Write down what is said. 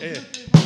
É.